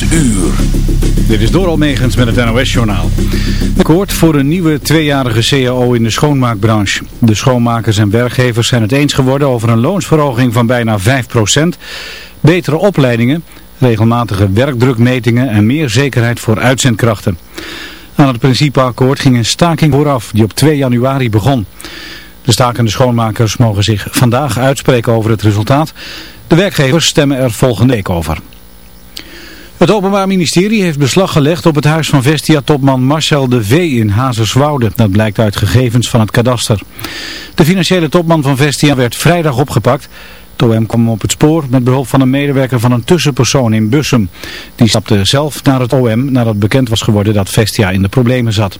Uur. Dit is Doral Megens met het NOS-journaal. Akkoord voor een nieuwe tweejarige CAO in de schoonmaakbranche. De schoonmakers en werkgevers zijn het eens geworden over een loonsverhoging van bijna 5%, betere opleidingen, regelmatige werkdrukmetingen en meer zekerheid voor uitzendkrachten. Aan het principeakkoord ging een staking vooraf die op 2 januari begon. De stakende schoonmakers mogen zich vandaag uitspreken over het resultaat. De werkgevers stemmen er volgende week over. Het Openbaar Ministerie heeft beslag gelegd op het huis van Vestia-topman Marcel de V in Hazerswoude. Dat blijkt uit gegevens van het kadaster. De financiële topman van Vestia werd vrijdag opgepakt. OM kwam op het spoor met behulp van een medewerker van een tussenpersoon in Bussum. Die stapte zelf naar het OM nadat bekend was geworden dat Vestia in de problemen zat.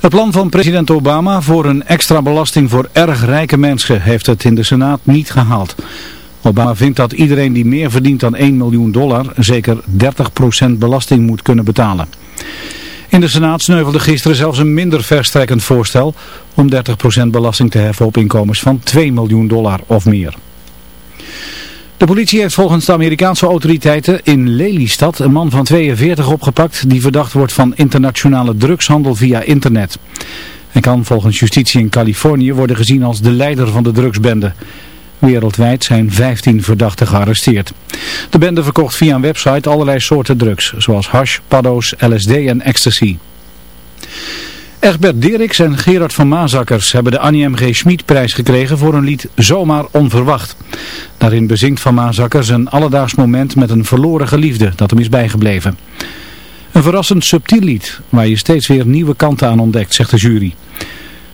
Het plan van president Obama voor een extra belasting voor erg rijke mensen heeft het in de Senaat niet gehaald. Obama vindt dat iedereen die meer verdient dan 1 miljoen dollar zeker 30% belasting moet kunnen betalen. In de Senaat sneuvelde gisteren zelfs een minder verstrekkend voorstel om 30% belasting te heffen op inkomens van 2 miljoen dollar of meer. De politie heeft volgens de Amerikaanse autoriteiten in Lelystad een man van 42 opgepakt die verdacht wordt van internationale drugshandel via internet. Hij kan volgens justitie in Californië worden gezien als de leider van de drugsbende. Wereldwijd zijn 15 verdachten gearresteerd. De bende verkocht via een website allerlei soorten drugs, zoals hash, paddo's, LSD en ecstasy. Egbert Deriks en Gerard van Maasakkers hebben de Annie M. G. Schmid-prijs gekregen voor een lied Zomaar Onverwacht. Daarin bezingt van Maasakkers een alledaags moment met een verloren geliefde dat hem is bijgebleven. Een verrassend subtiel lied, waar je steeds weer nieuwe kanten aan ontdekt, zegt de jury.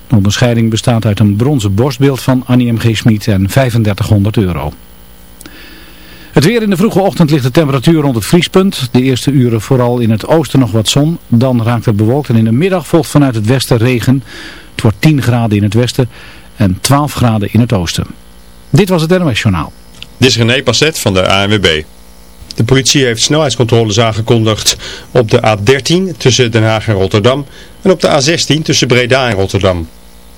De onderscheiding bestaat uit een bronzen borstbeeld van Annie M. G. Schmid en 3500 euro. Het weer in de vroege ochtend ligt de temperatuur rond het vriespunt. De eerste uren vooral in het oosten nog wat zon. Dan raakt het bewolkt en in de middag volgt vanuit het westen regen. Het wordt 10 graden in het westen en 12 graden in het oosten. Dit was het NOS Journaal. Dit is René Passet van de ANWB. De politie heeft snelheidscontroles aangekondigd op de A13 tussen Den Haag en Rotterdam en op de A16 tussen Breda en Rotterdam.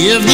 give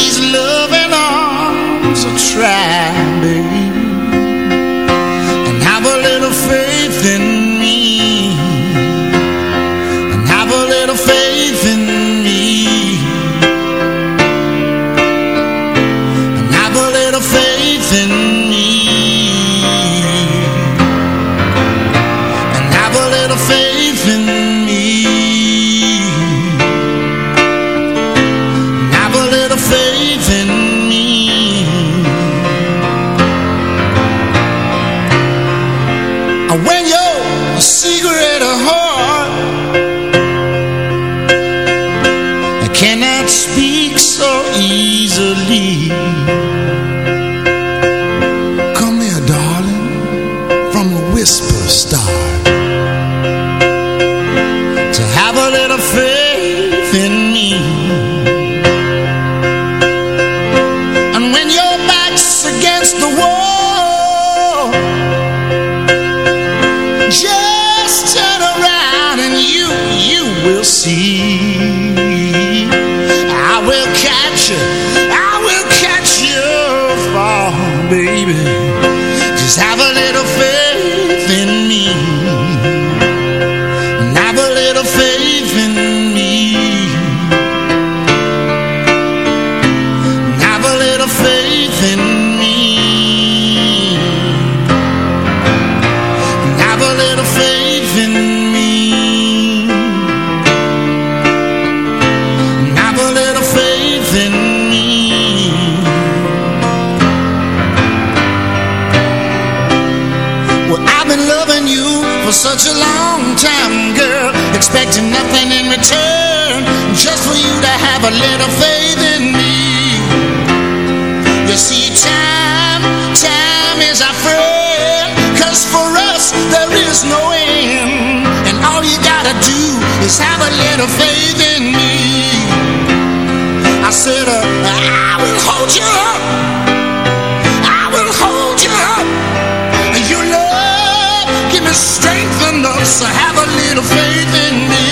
So have a little faith in me.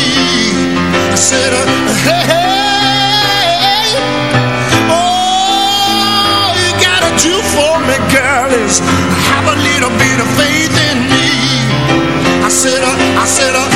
I said, uh, hey, hey, oh, you gotta do for me, girl, is have a little bit of faith in me. I said, uh, I said, uh,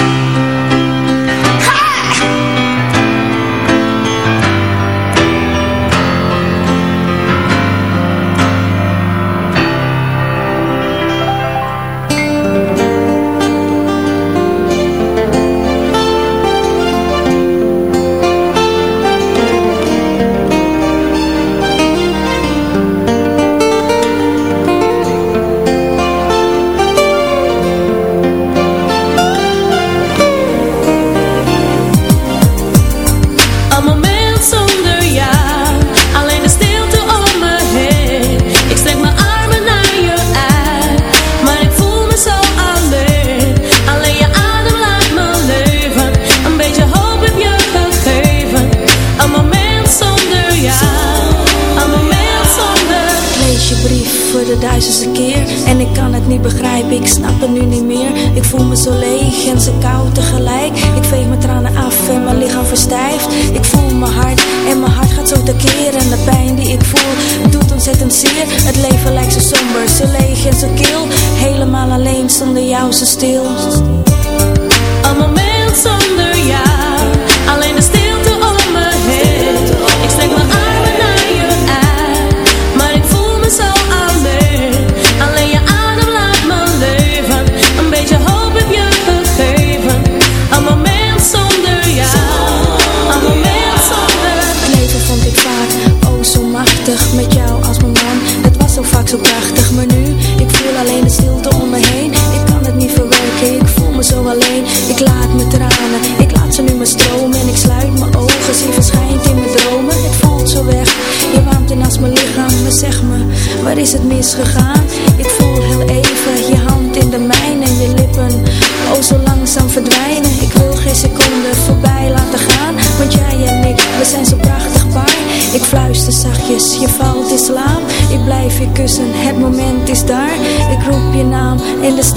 met jou als mijn man. Het was zo vaak zo prachtig, maar nu Ik voel alleen de stilte om me heen. Ik kan het niet verwerken, ik voel me zo alleen. Ik laat mijn tranen, ik laat ze nu maar stromen. En ik sluit mijn ogen, zie verschijnt in mijn dromen. Het valt zo weg, je warmt in als mijn lichaam. Maar zeg me, waar is het misgegaan? In the.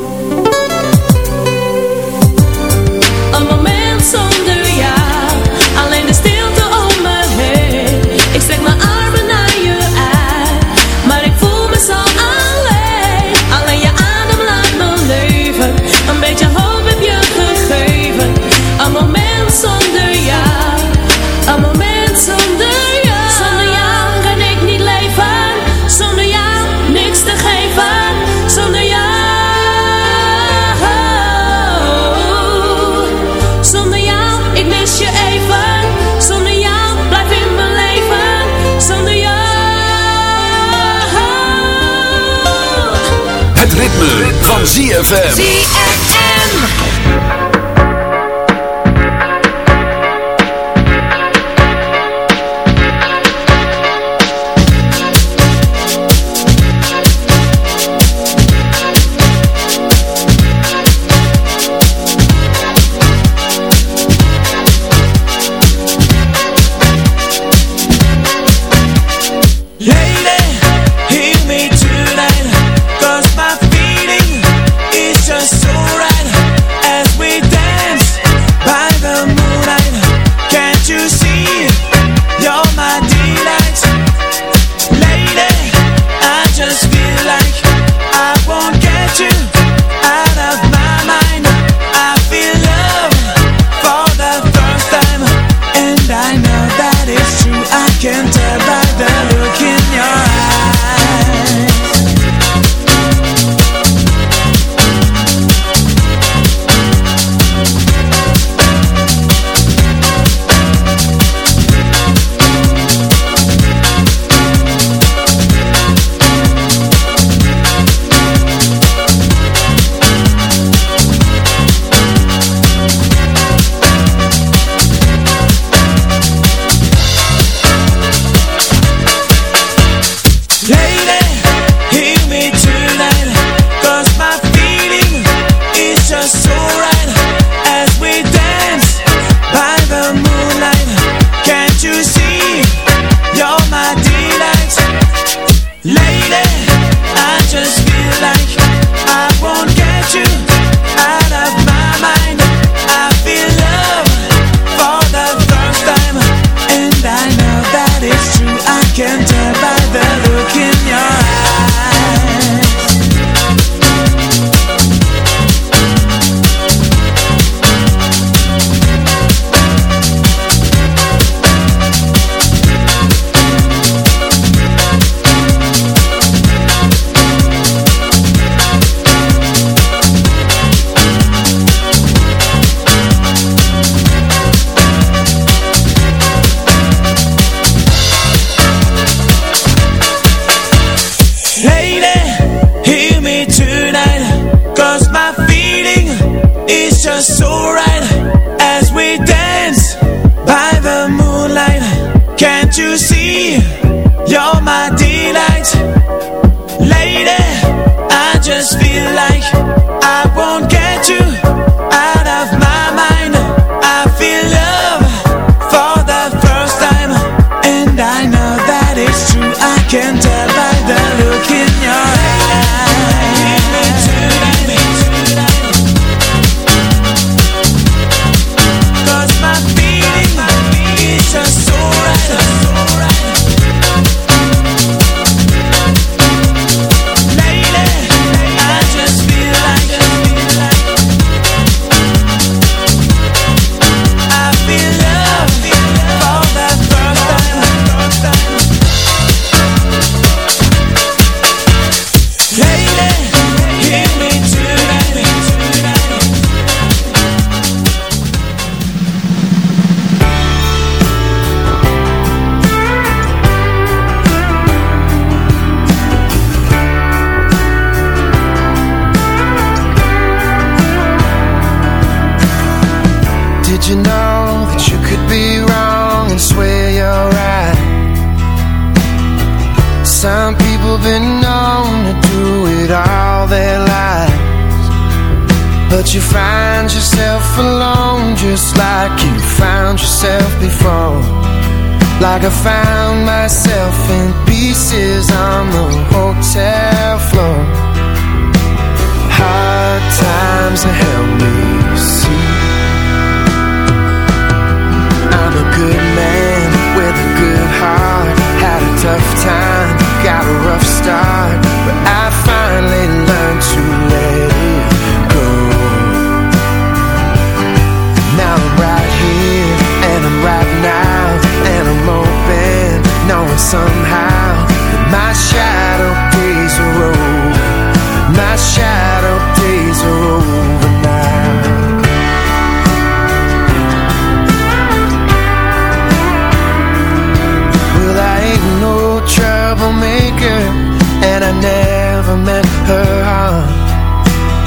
ZFM.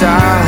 Die.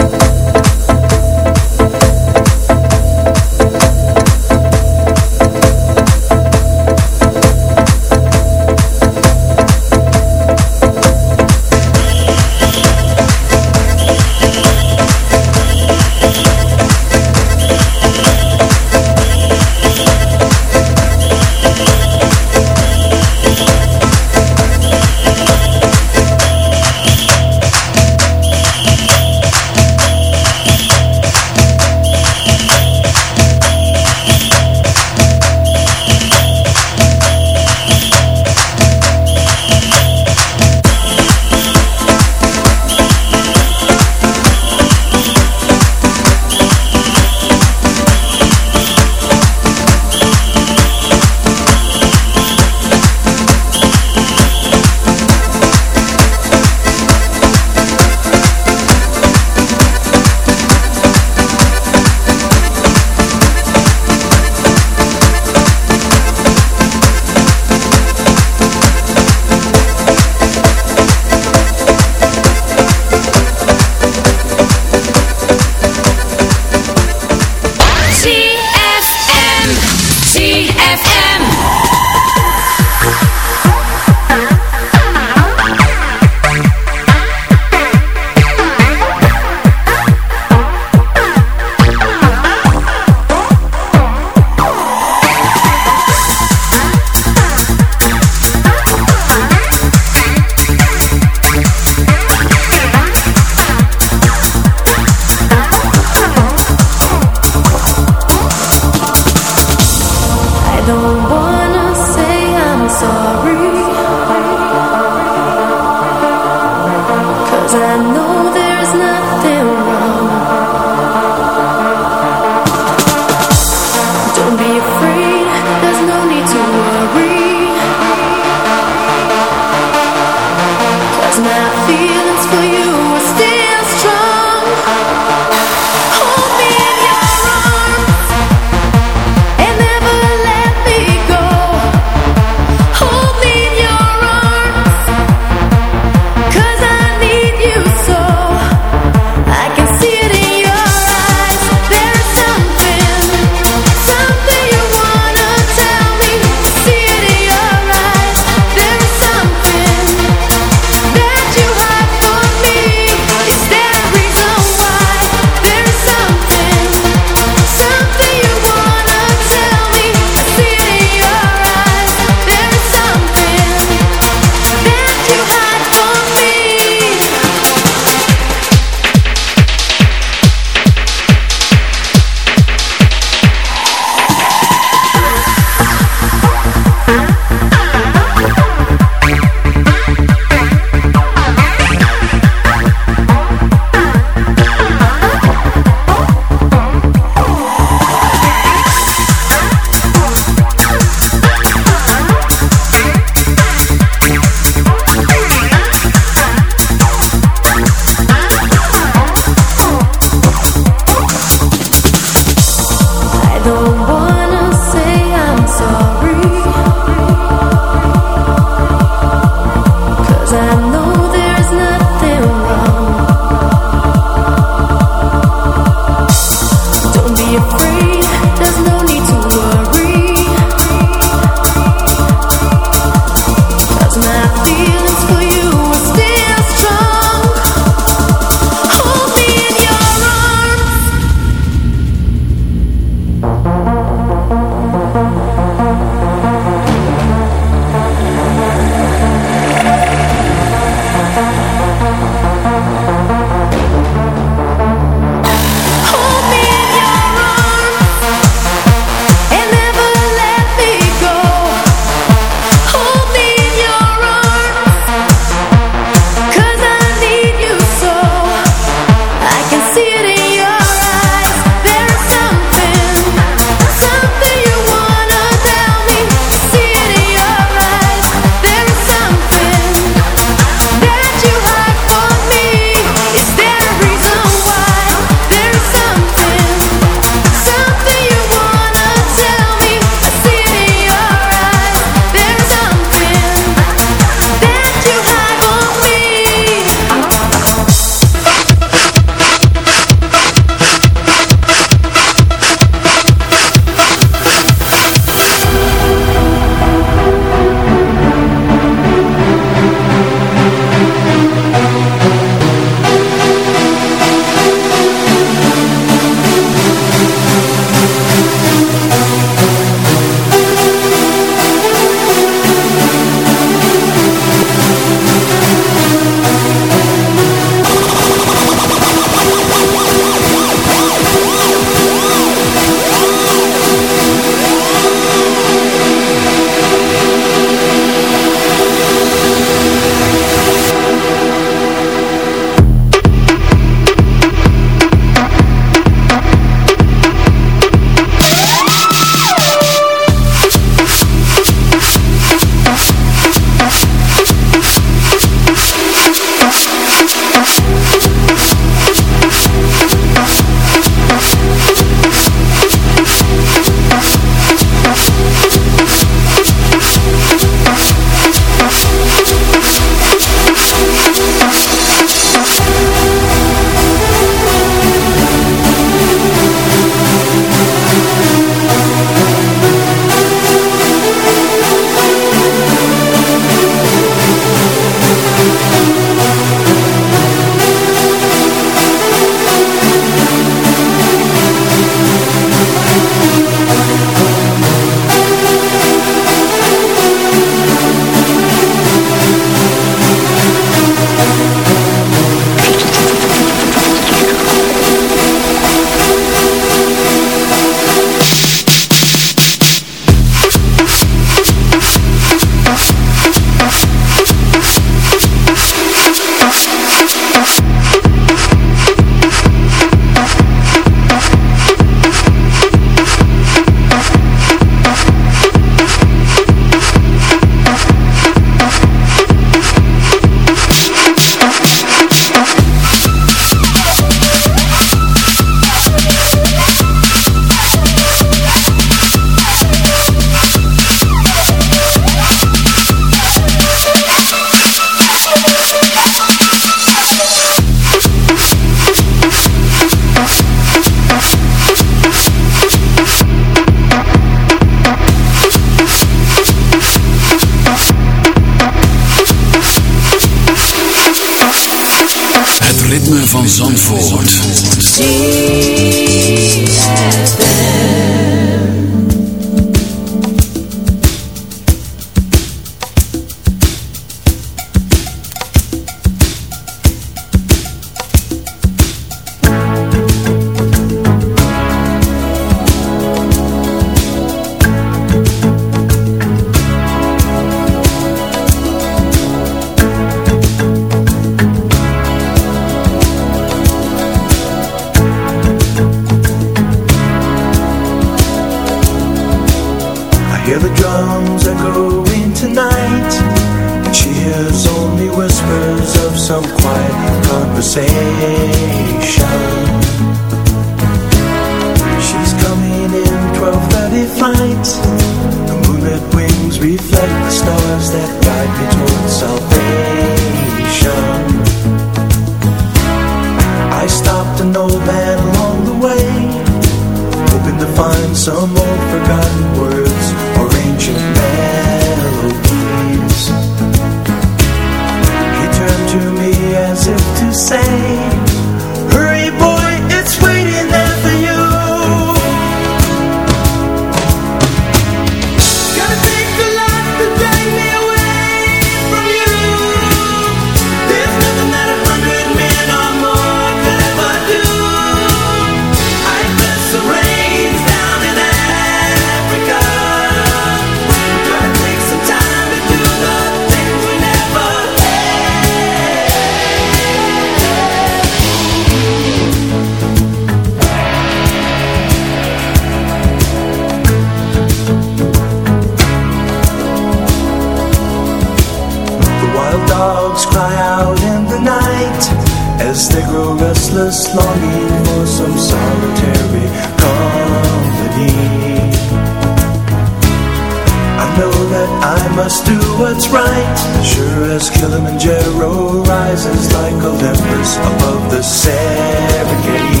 hero rises like Olympus above the Serengeti.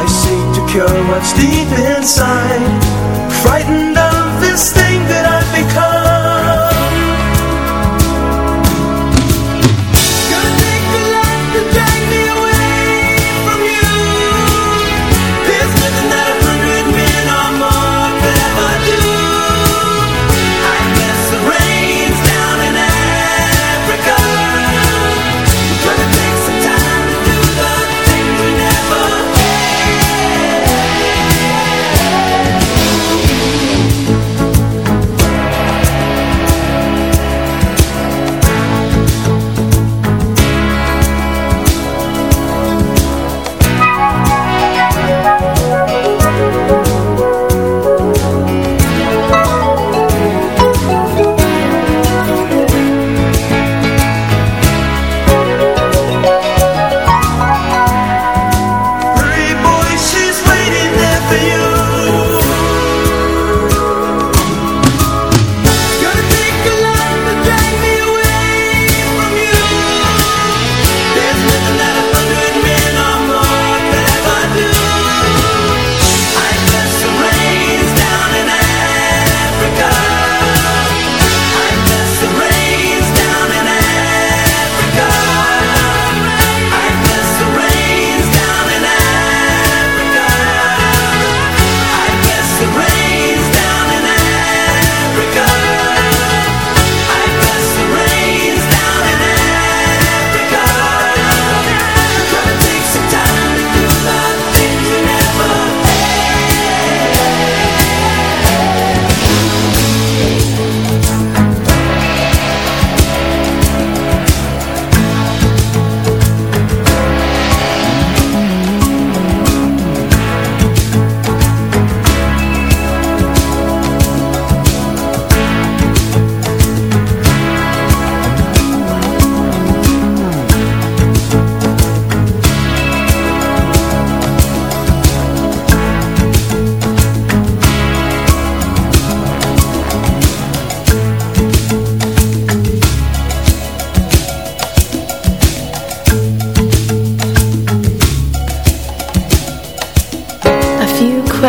I seek to cure what's deep inside, frightened of this thing.